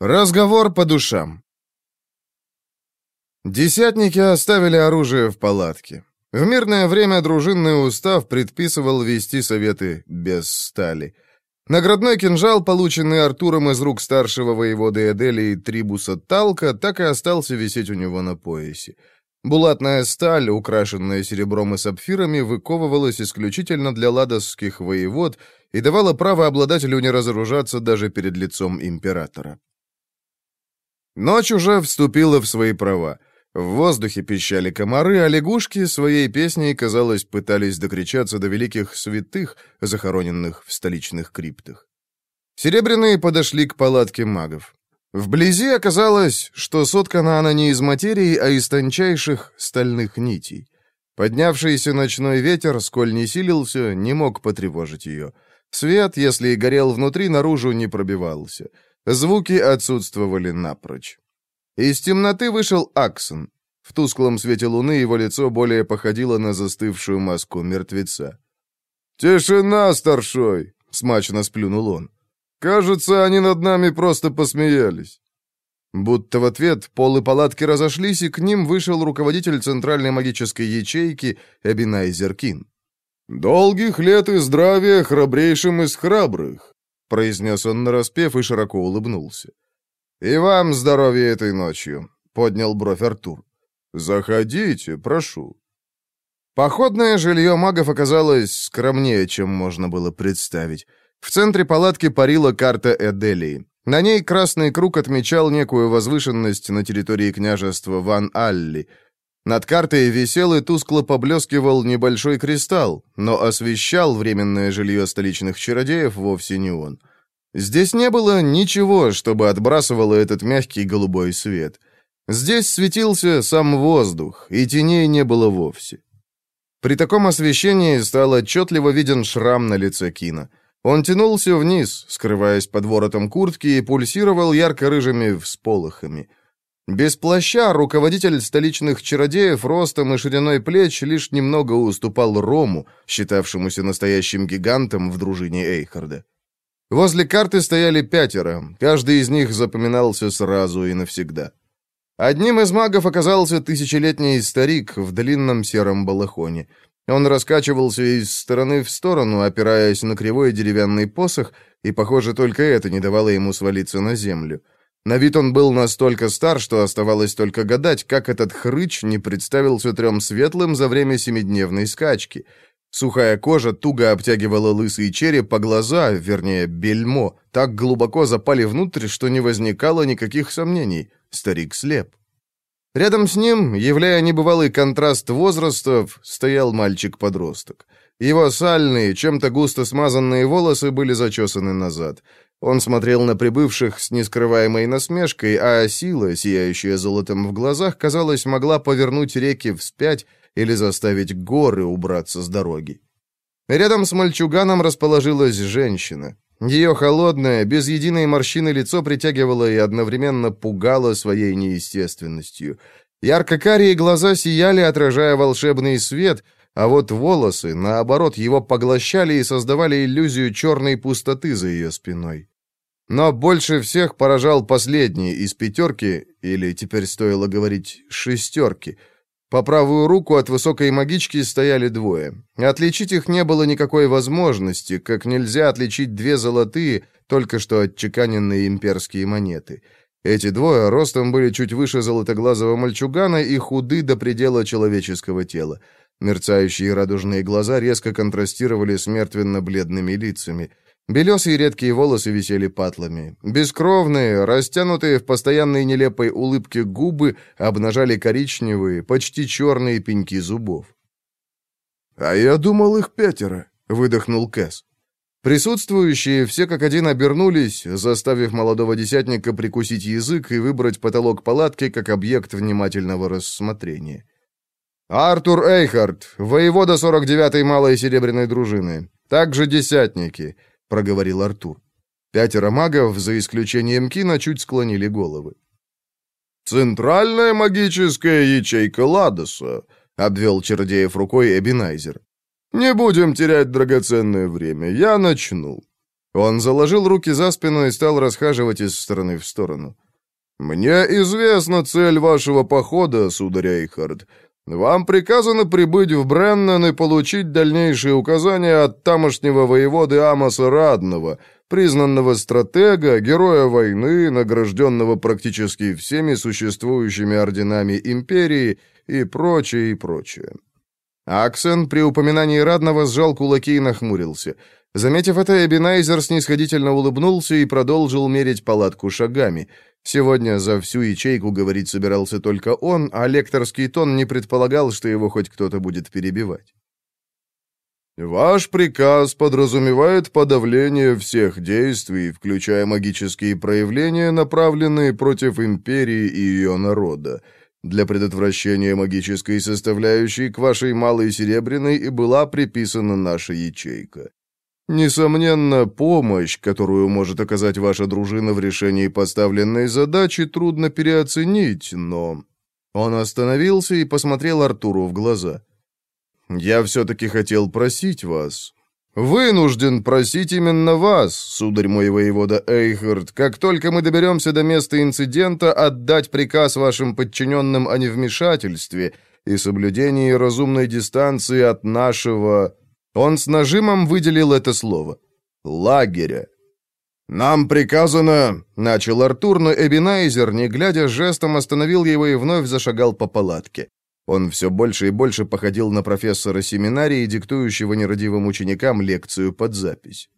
Разговор по душам. Десятники оставили оружие в палатке. В мирное время дружинный устав предписывал вести советы без стали. Наградной кинжал, полученный Артуром из рук старшего воеводы Эделии Трибуса Талка, так и остался висеть у него на поясе. Булатная сталь, украшенная серебром и сапфирами, выковывалась исключительно для ладосских воевод и давала право обладателю не разоружаться даже перед лицом императора. Ночь уже вступила в свои права. В воздухе пищали комары, а лягушки своей песней, казалось, пытались докричаться до великих святых, захороненных в столичных криптах. Серебряные подошли к палатке магов. Вблизи оказалось, что соткана она не из материи, а из тончайших стальных нитей. Поднявшийся ночной ветер, сколь не силился, не мог потревожить ее. Свет, если и горел внутри, наружу не пробивался. Звуки отсутствовали напрочь. Из темноты вышел Аксон. В тусклом свете луны его лицо более походило на застывшую маску мертвеца. «Тишина, старшой!» — смачно сплюнул он. «Кажется, они над нами просто посмеялись». Будто в ответ полы палатки разошлись, и к ним вышел руководитель центральной магической ячейки Эбинайзер Кин. «Долгих лет и здравия храбрейшим из храбрых произнес он нараспев и широко улыбнулся. «И вам здоровья этой ночью», — поднял бровь Артур. «Заходите, прошу». Походное жилье магов оказалось скромнее, чем можно было представить. В центре палатки парила карта Эделии. На ней красный круг отмечал некую возвышенность на территории княжества Ван-Алли — над картой висел и тускло поблескивал небольшой кристалл, но освещал временное жилье столичных чародеев вовсе не он. Здесь не было ничего, чтобы отбрасывало этот мягкий голубой свет. Здесь светился сам воздух, и теней не было вовсе. При таком освещении стал отчетливо виден шрам на лице Кина. Он тянулся вниз, скрываясь под воротом куртки, и пульсировал ярко-рыжими всполохами — без плаща руководитель столичных чародеев ростом и шириной плеч лишь немного уступал Рому, считавшемуся настоящим гигантом в дружине Эйхарда. Возле карты стояли пятеро, каждый из них запоминался сразу и навсегда. Одним из магов оказался тысячелетний старик в длинном сером балахоне. Он раскачивался из стороны в сторону, опираясь на кривой деревянный посох, и, похоже, только это не давало ему свалиться на землю. На вид он был настолько стар, что оставалось только гадать, как этот хрыч не представился трем светлым за время семидневной скачки. Сухая кожа туго обтягивала лысый череп, а глаза, вернее, бельмо, так глубоко запали внутрь, что не возникало никаких сомнений. Старик слеп. Рядом с ним, являя небывалый контраст возрастов, стоял мальчик-подросток. Его сальные, чем-то густо смазанные волосы были зачесаны назад. Он смотрел на прибывших с нескрываемой насмешкой, а сила, сияющая золотом в глазах, казалось, могла повернуть реки вспять или заставить горы убраться с дороги. Рядом с мальчуганом расположилась женщина. Ее холодное, без единой морщины лицо притягивало и одновременно пугало своей неестественностью. Ярко-карие глаза сияли, отражая волшебный свет, а вот волосы, наоборот, его поглощали и создавали иллюзию черной пустоты за ее спиной. Но больше всех поражал последний из пятерки, или теперь стоило говорить шестерки. По правую руку от высокой магички стояли двое. Отличить их не было никакой возможности, как нельзя отличить две золотые, только что отчеканенные имперские монеты. Эти двое ростом были чуть выше золотоглазого мальчугана и худы до предела человеческого тела. Мерцающие радужные глаза резко контрастировали с мертвенно-бледными лицами – Белесые редкие волосы висели патлами. Бескровные, растянутые в постоянной нелепой улыбке губы обнажали коричневые, почти черные пеньки зубов. «А я думал, их пятеро», — выдохнул Кэс. Присутствующие все как один обернулись, заставив молодого десятника прикусить язык и выбрать потолок палатки как объект внимательного рассмотрения. «Артур Эйхард, воевода 49-й малой серебряной дружины. Также десятники. — проговорил Артур. Пятеро магов, за исключением Кина, чуть склонили головы. «Центральная магическая ячейка Ладоса», — обвел чародеев рукой Эбинайзер. «Не будем терять драгоценное время, я начну. Он заложил руки за спину и стал расхаживать из стороны в сторону. «Мне известна цель вашего похода, сударь Эйхард. Вам приказано прибыть в Бреннан и получить дальнейшие указания от тамошнего воеводы Амоса Радного, признанного стратега, героя войны, награжденного практически всеми существующими орденами империи и прочее, и прочее. Аксен при упоминании Радного сжал кулаки и нахмурился. Заметив это, Эбинайзер снисходительно улыбнулся и продолжил мерить палатку шагами. Сегодня за всю ячейку говорить собирался только он, а лекторский тон не предполагал, что его хоть кто-то будет перебивать. «Ваш приказ подразумевает подавление всех действий, включая магические проявления, направленные против империи и ее народа. Для предотвращения магической составляющей к вашей малой серебряной и была приписана наша ячейка. Несомненно, помощь, которую может оказать ваша дружина в решении поставленной задачи, трудно переоценить, но...» Он остановился и посмотрел Артуру в глаза. «Я все-таки хотел просить вас. Вынужден просить именно вас, сударь мой воевода Эйхард, как только мы доберемся до места инцидента, отдать приказ вашим подчиненным о невмешательстве и соблюдении разумной дистанции от нашего он с нажимом выделил это слово. «Лагеря». «Нам приказано...» — начал Артур, но Эбинайзер, не глядя, жестом остановил его и вновь зашагал по палатке. Он все больше и больше походил на профессора семинарии, диктующего нерадивым ученикам лекцию под запись.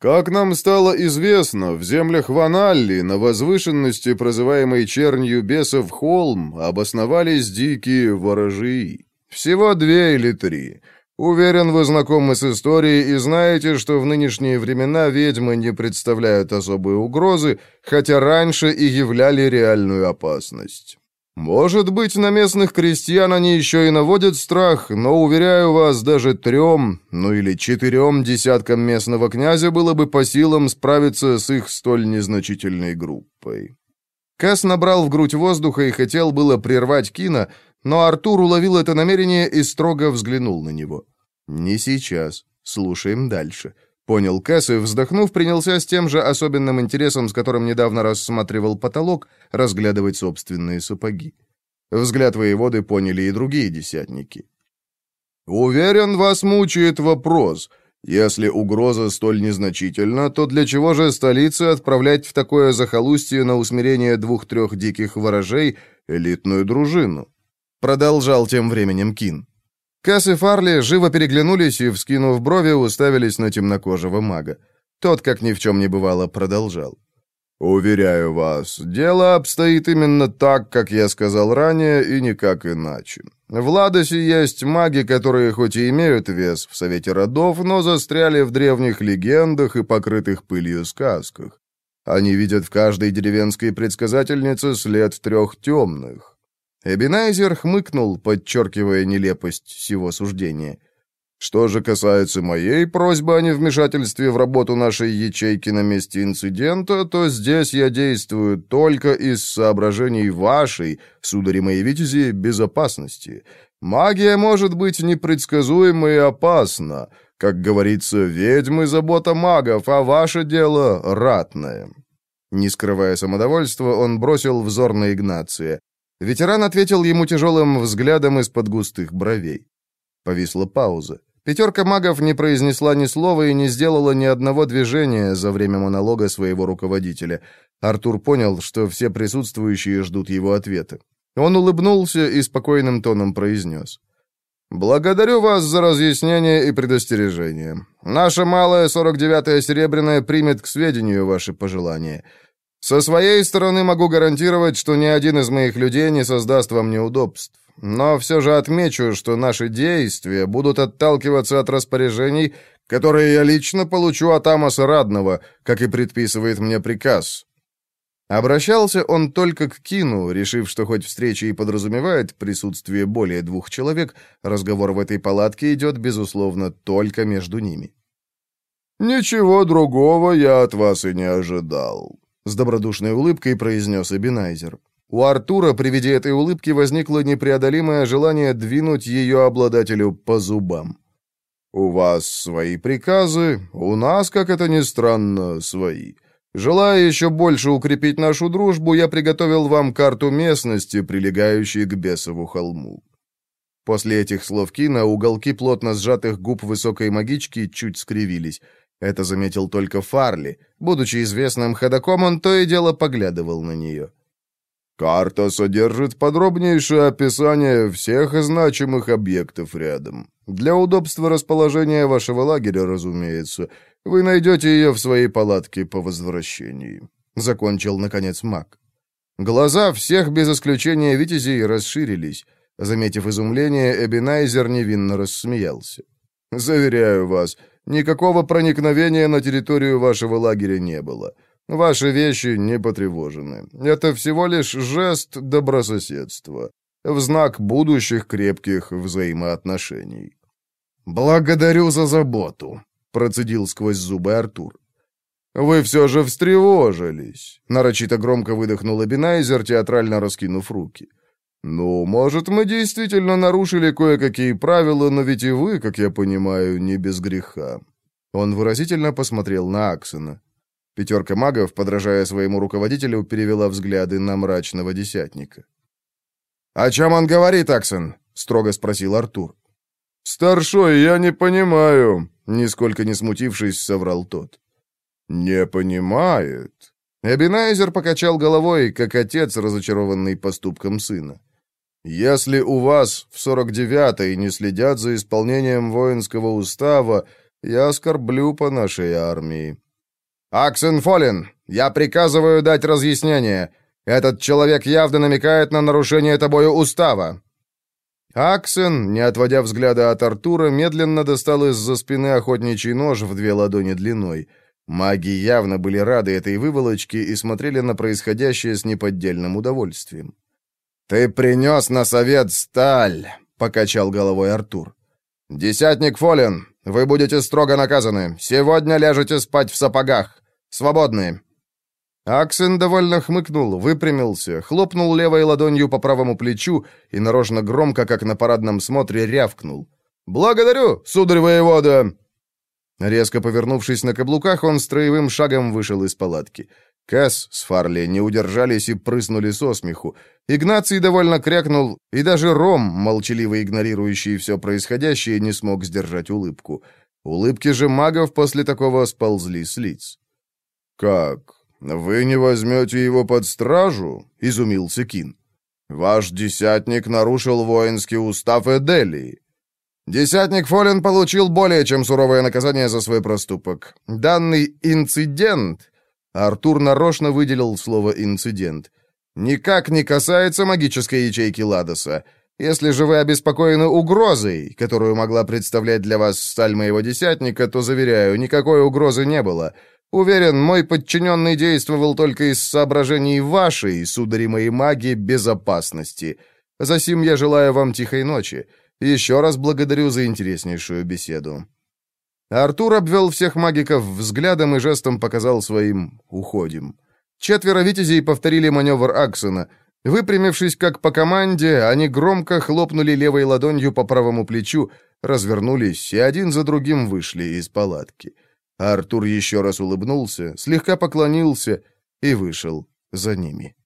Как нам стало известно, в землях Ваналли, на возвышенности, прозываемой чернью бесов холм, обосновались дикие ворожии. Всего две или три. Уверен, вы знакомы с историей и знаете, что в нынешние времена ведьмы не представляют особой угрозы, хотя раньше и являли реальную опасность. Может быть, на местных крестьян они еще и наводят страх, но, уверяю вас, даже трем, ну или четырем десяткам местного князя было бы по силам справиться с их столь незначительной группой. Кас набрал в грудь воздуха и хотел было прервать Кина, но Артур уловил это намерение и строго взглянул на него. «Не сейчас. Слушаем дальше». Понял Кэс и, вздохнув, принялся с тем же особенным интересом, с которым недавно рассматривал потолок, разглядывать собственные сапоги. Взгляд воеводы поняли и другие десятники. «Уверен, вас мучает вопрос. Если угроза столь незначительна, то для чего же столице отправлять в такое захолустье на усмирение двух-трех диких ворожей элитную дружину?» Продолжал тем временем Кин. Касс и Фарли живо переглянулись и, вскинув брови, уставились на темнокожего мага. Тот, как ни в чем не бывало, продолжал. «Уверяю вас, дело обстоит именно так, как я сказал ранее, и никак иначе. В Ладосе есть маги, которые хоть и имеют вес в Совете Родов, но застряли в древних легендах и покрытых пылью сказках. Они видят в каждой деревенской предсказательнице след трех темных. Эбинайзер хмыкнул, подчеркивая нелепость всего суждения. Что же касается моей просьбы о невмешательстве в работу нашей ячейки на месте инцидента, то здесь я действую только из соображений вашей, судари мои витязи, безопасности. Магия может быть непредсказуема и опасна. Как говорится, ведьмы — забота магов, а ваше дело — ратное». Не скрывая самодовольства, он бросил взор на Игнация. Ветеран ответил ему тяжелым взглядом из-под густых бровей. Повисла пауза. Пятерка магов не произнесла ни слова и не сделала ни одного движения за время монолога своего руководителя. Артур понял, что все присутствующие ждут его ответа. Он улыбнулся и спокойным тоном произнес. «Благодарю вас за разъяснение и предостережение. Наша малая 49-я Серебряная примет к сведению ваши пожелания. Со своей стороны могу гарантировать, что ни один из моих людей не создаст вам неудобств. Но все же отмечу, что наши действия будут отталкиваться от распоряжений, которые я лично получу от Амоса Радного, как и предписывает мне приказ. Обращался он только к Кину, решив, что хоть встреча и подразумевает присутствие более двух человек, разговор в этой палатке идет, безусловно, только между ними. «Ничего другого я от вас и не ожидал», с добродушной улыбкой произнес Эбинайзер. У Артура при виде этой улыбки возникло непреодолимое желание двинуть ее обладателю по зубам. У вас свои приказы, у нас, как это ни странно, свои. Желая еще больше укрепить нашу дружбу, я приготовил вам карту местности, прилегающей к Бесову холму». После этих слов Кина уголки плотно сжатых губ высокой магички чуть скривились. Это заметил только Фарли. Будучи известным ходоком, он то и дело поглядывал на нее. Карта содержит подробнейшее описание всех значимых объектов рядом. Для удобства расположения вашего лагеря, разумеется. Вы найдете ее в своей палатке по возвращении. Закончил, наконец, маг. Глаза всех без исключения витязей расширились. Заметив изумление, Эбинайзер невинно рассмеялся. «Заверяю вас, никакого проникновения на территорию вашего лагеря не было. Ваши вещи не потревожены. Это всего лишь жест добрососедства, в знак будущих крепких взаимоотношений. «Благодарю за заботу», — процедил сквозь зубы Артур. «Вы все же встревожились», — нарочито громко выдохнул Эбинайзер, театрально раскинув руки. «Ну, может, мы действительно нарушили кое-какие правила, но ведь и вы, как я понимаю, не без греха». Он выразительно посмотрел на Аксона. Пятерка магов, подражая своему руководителю, перевела взгляды на мрачного десятника. «О чем он говорит, Аксон?» — строго спросил Артур. «Старшой, я не понимаю», — нисколько не смутившись, соврал тот. «Не понимает». Эбинайзер покачал головой, как отец, разочарованный поступком сына. «Если у вас в сорок девятой не следят за исполнением воинского устава, я оскорблю по нашей армии. «Аксен Фолин, я приказываю дать разъяснение. Этот человек явно намекает на нарушение тобою устава». Аксен, не отводя взгляда от Артура, медленно достал из-за спины охотничий нож в две ладони длиной. Маги явно были рады этой выволочке и смотрели на происходящее с неподдельным удовольствием. «Ты принес на совет сталь», — покачал головой Артур. «Десятник Фолин, вы будете строго наказаны. Сегодня ляжете спать в сапогах. Свободны!» Аксен довольно хмыкнул, выпрямился, хлопнул левой ладонью по правому плечу и нарочно громко, как на парадном смотре, рявкнул. «Благодарю, сударь воевода!» Резко повернувшись на каблуках, он строевым шагом вышел из палатки. Кэс с Фарли не удержались и прыснули со смеху. Игнаций довольно крякнул, и даже Ром, молчаливо игнорирующий все происходящее, не смог сдержать улыбку. Улыбки же магов после такого сползли с лиц. «Как? Вы не возьмете его под стражу?» — изумился Кин. «Ваш десятник нарушил воинский устав Эделии». «Десятник Фолин получил более чем суровое наказание за свой проступок. Данный инцидент...» Артур нарочно выделил слово «инцидент». «Никак не касается магической ячейки Ладоса. Если же вы обеспокоены угрозой, которую могла представлять для вас сталь моего десятника, то, заверяю, никакой угрозы не было. Уверен, мой подчиненный действовал только из соображений вашей, судари моей маги, безопасности. Засим я желаю вам тихой ночи. Еще раз благодарю за интереснейшую беседу». Артур обвел всех магиков взглядом и жестом показал своим «уходим». Четверо витязей повторили маневр Аксона. Выпрямившись как по команде, они громко хлопнули левой ладонью по правому плечу, развернулись и один за другим вышли из палатки. Артур еще раз улыбнулся, слегка поклонился и вышел за ними.